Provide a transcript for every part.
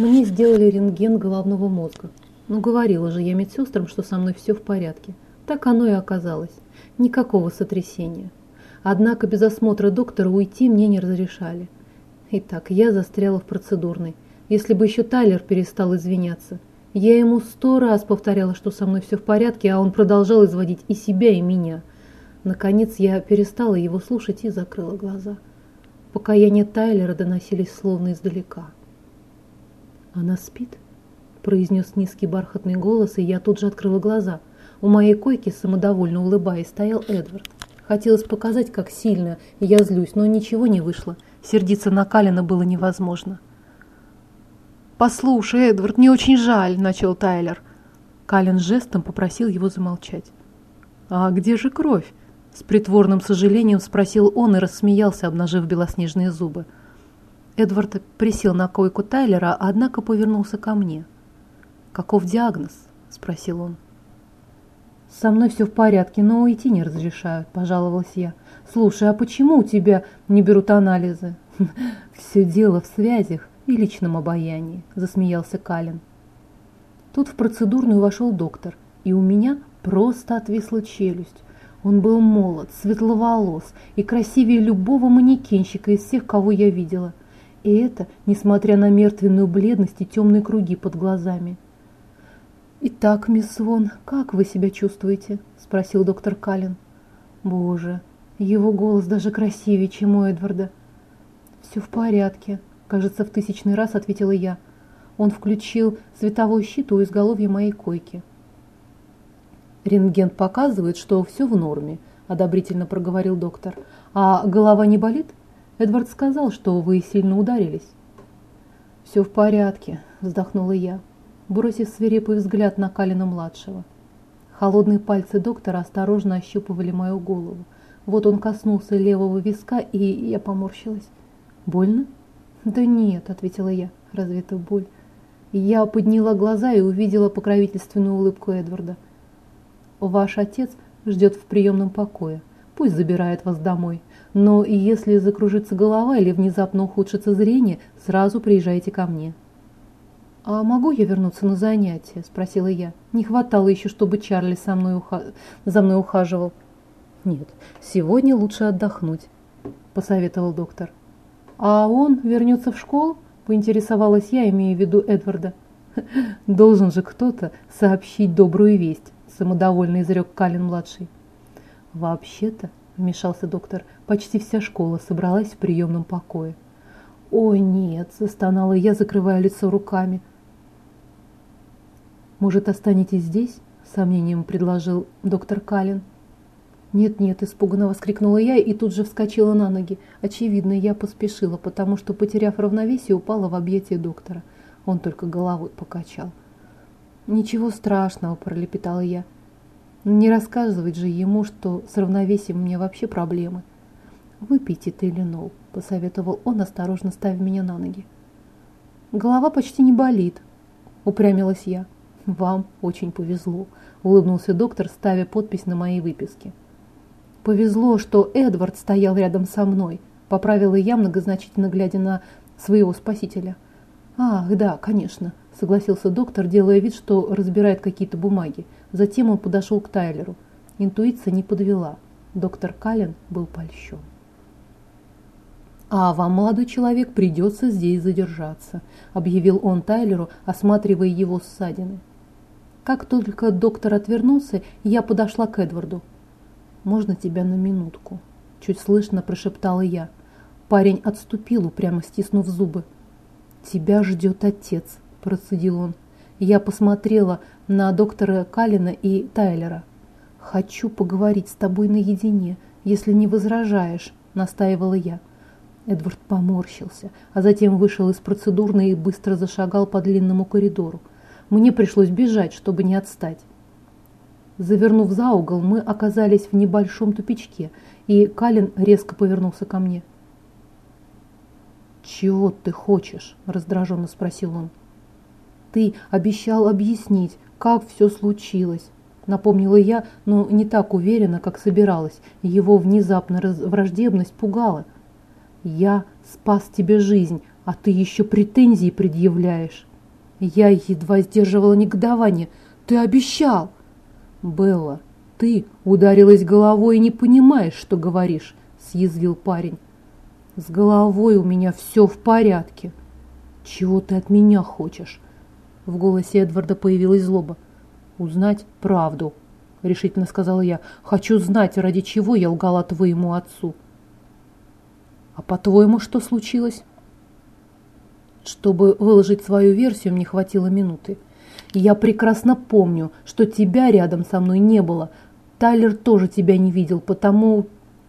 Мне сделали рентген головного мозга. Ну, говорила же я медсестрам, что со мной все в порядке. Так оно и оказалось. Никакого сотрясения. Однако без осмотра доктора уйти мне не разрешали. Итак, я застряла в процедурной. Если бы еще Тайлер перестал извиняться. Я ему сто раз повторяла, что со мной все в порядке, а он продолжал изводить и себя, и меня. Наконец я перестала его слушать и закрыла глаза. Покаяние Тайлера доносились словно издалека. «Она спит?» – произнес низкий бархатный голос, и я тут же открыла глаза – у моей койки, самодовольно улыбаясь, стоял Эдвард. Хотелось показать, как сильно я злюсь, но ничего не вышло. Сердиться на Калина было невозможно. «Послушай, Эдвард, мне очень жаль», – начал Тайлер. Калин жестом попросил его замолчать. «А где же кровь?» – с притворным сожалением спросил он и рассмеялся, обнажив белоснежные зубы. Эдвард присел на койку Тайлера, однако повернулся ко мне. «Каков диагноз?» – спросил он. «Со мной все в порядке, но уйти не разрешают», – пожаловалась я. «Слушай, а почему у тебя не берут анализы?» «Все дело в связях и личном обаянии», – засмеялся Калин. Тут в процедурную вошел доктор, и у меня просто отвисла челюсть. Он был молод, светловолос и красивее любого манекенщика из всех, кого я видела. И это, несмотря на мертвенную бледность и темные круги под глазами. «Итак, мисс Вон, как вы себя чувствуете?» – спросил доктор Каллен. «Боже, его голос даже красивее, чем у Эдварда». «Все в порядке», – кажется, в тысячный раз ответила я. Он включил световой щит у изголовья моей койки. «Рентген показывает, что все в норме», – одобрительно проговорил доктор. «А голова не болит? Эдвард сказал, что вы сильно ударились». «Все в порядке», – вздохнула я бросив свирепый взгляд на Калина-младшего. Холодные пальцы доктора осторожно ощупывали мою голову. Вот он коснулся левого виска, и я поморщилась. «Больно?» «Да нет», — ответила я. «Разве это боль?» Я подняла глаза и увидела покровительственную улыбку Эдварда. «Ваш отец ждет в приемном покое. Пусть забирает вас домой. Но если закружится голова или внезапно ухудшится зрение, сразу приезжайте ко мне». «А могу я вернуться на занятия?» – спросила я. Не хватало еще, чтобы Чарли со мной уха... за мной ухаживал. «Нет, сегодня лучше отдохнуть», – посоветовал доктор. «А он вернется в школу?» – поинтересовалась я, имея в виду Эдварда. «Должен же кто-то сообщить добрую весть», – самодовольно изрек Калин-младший. «Вообще-то», – вмешался доктор, – «почти вся школа собралась в приемном покое». «Ой, нет!» – застонала я, закрывая лицо руками. «Может, останетесь здесь?» – с сомнением предложил доктор Каллен. «Нет-нет», – испуганно воскликнула я и тут же вскочила на ноги. Очевидно, я поспешила, потому что, потеряв равновесие, упала в объятия доктора. Он только головой покачал. «Ничего страшного», – пролепетала я. «Не рассказывать же ему, что с равновесием у меня вообще проблемы». «Выпейте Теленол», – посоветовал он, осторожно ставя меня на ноги. «Голова почти не болит», – упрямилась я. «Вам очень повезло», – улыбнулся доктор, ставя подпись на моей выписке. «Повезло, что Эдвард стоял рядом со мной», – поправила я, многозначительно глядя на своего спасителя. «Ах, да, конечно», – согласился доктор, делая вид, что разбирает какие-то бумаги. Затем он подошел к Тайлеру. Интуиция не подвела. Доктор Каллен был польщен. «А вам, молодой человек, придется здесь задержаться», – объявил он Тайлеру, осматривая его ссадины. Как только доктор отвернулся, я подошла к Эдварду. «Можно тебя на минутку?» – чуть слышно прошептала я. Парень отступил, упрямо стиснув зубы. «Тебя ждет отец», – процедил он. Я посмотрела на доктора Калина и Тайлера. «Хочу поговорить с тобой наедине, если не возражаешь», – настаивала я. Эдвард поморщился, а затем вышел из процедурной и быстро зашагал по длинному коридору. Мне пришлось бежать, чтобы не отстать. Завернув за угол, мы оказались в небольшом тупичке, и Калин резко повернулся ко мне. «Чего ты хочешь?» – раздраженно спросил он. «Ты обещал объяснить, как все случилось», – напомнила я, но не так уверенно, как собиралась. Его внезапная враждебность пугала. «Я спас тебе жизнь, а ты еще претензии предъявляешь». Я едва сдерживала негодование. «Ты обещал!» «Белла, ты ударилась головой и не понимаешь, что говоришь», – съязвил парень. «С головой у меня все в порядке». «Чего ты от меня хочешь?» В голосе Эдварда появилась злоба. «Узнать правду», – решительно сказала я. «Хочу знать, ради чего я лгала твоему отцу». «А по-твоему, что случилось?» Чтобы выложить свою версию, мне хватило минуты. Я прекрасно помню, что тебя рядом со мной не было. Тайлер тоже тебя не видел, потому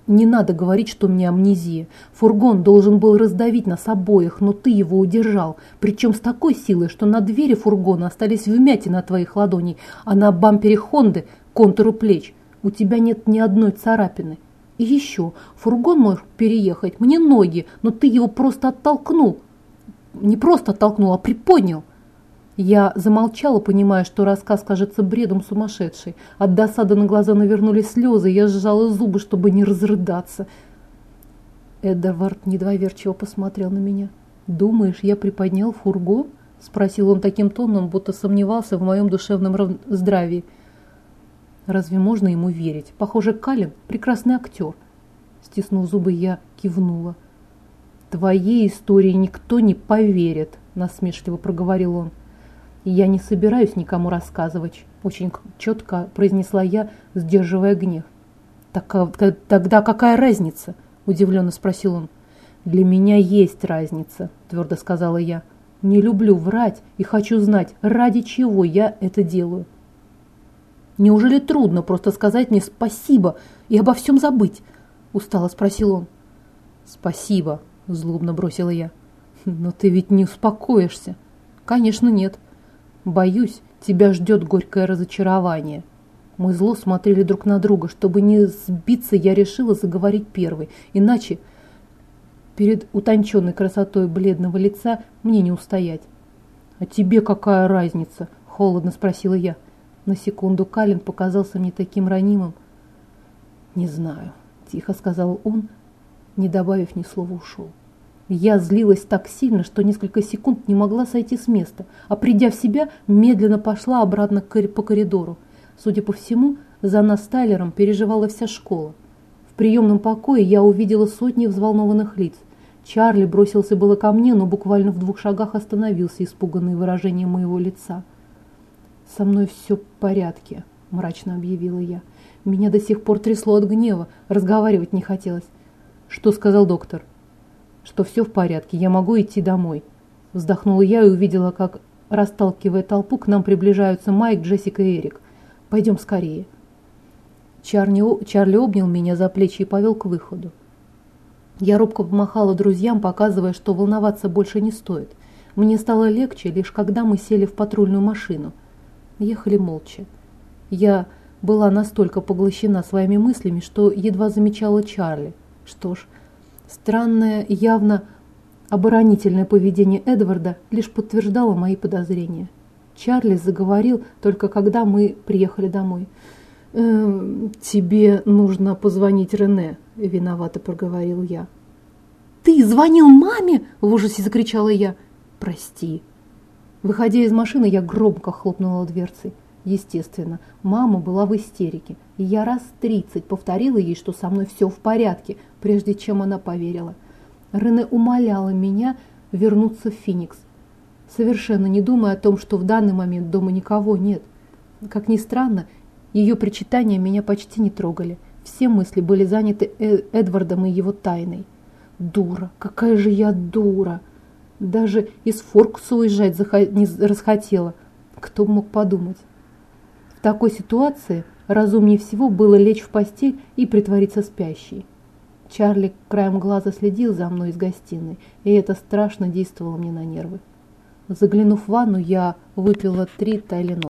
не надо говорить, что у меня амнезия. Фургон должен был раздавить нас обоих, но ты его удержал. Причем с такой силой, что на двери фургона остались вмятины от твоих ладоней, а на бампере Хонды контуру плеч. У тебя нет ни одной царапины. И еще, фургон мог переехать, мне ноги, но ты его просто оттолкнул. Не просто оттолкнул, а приподнял. Я замолчала, понимая, что рассказ кажется бредом сумасшедшей. От досады на глаза навернулись слезы, я сжала зубы, чтобы не разрыдаться. Эдвард недоверчиво посмотрел на меня. «Думаешь, я приподнял фургон?» – спросил он таким тоном, будто сомневался в моем душевном здравии. Разве можно ему верить? Похоже, Калин – прекрасный актер. Стиснув зубы, я кивнула. «Твоей истории никто не поверит», – насмешливо проговорил он. «Я не собираюсь никому рассказывать», – очень четко произнесла я, сдерживая гнев. Так, а, «Тогда какая разница?» – удивленно спросил он. «Для меня есть разница», – твердо сказала я. «Не люблю врать и хочу знать, ради чего я это делаю». «Неужели трудно просто сказать мне спасибо и обо всем забыть?» – устало спросил он. «Спасибо», – злобно бросила я. «Но ты ведь не успокоишься». «Конечно, нет». Боюсь, тебя ждет горькое разочарование. Мы зло смотрели друг на друга. Чтобы не сбиться, я решила заговорить первой. Иначе перед утонченной красотой бледного лица мне не устоять. «А тебе какая разница?» – холодно спросила я. На секунду Калин показался мне таким ранимым. «Не знаю», – тихо сказал он, не добавив ни слова, ушел. Я злилась так сильно, что несколько секунд не могла сойти с места, а придя в себя, медленно пошла обратно по коридору. Судя по всему, за нас Тайлером переживала вся школа. В приемном покое я увидела сотни взволнованных лиц. Чарли бросился было ко мне, но буквально в двух шагах остановился, испуганный выражением моего лица. «Со мной все в порядке», – мрачно объявила я. Меня до сих пор трясло от гнева, разговаривать не хотелось. «Что сказал доктор?» Что все в порядке, я могу идти домой. Вздохнула я и увидела, как, расталкивая толпу, к нам приближаются Майк, Джессика и Эрик. Пойдем скорее. Чарли, Чарли обнял меня за плечи и повел к выходу. Я робко помахала друзьям, показывая, что волноваться больше не стоит. Мне стало легче, лишь когда мы сели в патрульную машину. Ехали молча. Я была настолько поглощена своими мыслями, что едва замечала Чарли. Что ж, Странное, явно оборонительное поведение Эдварда лишь подтверждало мои подозрения. Чарли заговорил только когда мы приехали домой. «Э, «Тебе нужно позвонить Рене», – виновато проговорил я. «Ты звонил маме?» – в ужасе закричала я. «Прости». Выходя из машины, я громко хлопнула дверцей. Естественно, мама была в истерике, и я раз тридцать повторила ей, что со мной все в порядке, прежде чем она поверила. Рене умоляла меня вернуться в Феникс, совершенно не думая о том, что в данный момент дома никого нет. Как ни странно, ее причитания меня почти не трогали. Все мысли были заняты э Эдвардом и его тайной. Дура, какая же я дура! Даже из Форкса уезжать не расхотела. Кто мог подумать? Такой ситуации разумнее всего было лечь в постель и притвориться спящей. Чарли краем глаза следил за мной из гостиной, и это страшно действовало мне на нервы. Заглянув в ванну, я выпила три тайленов.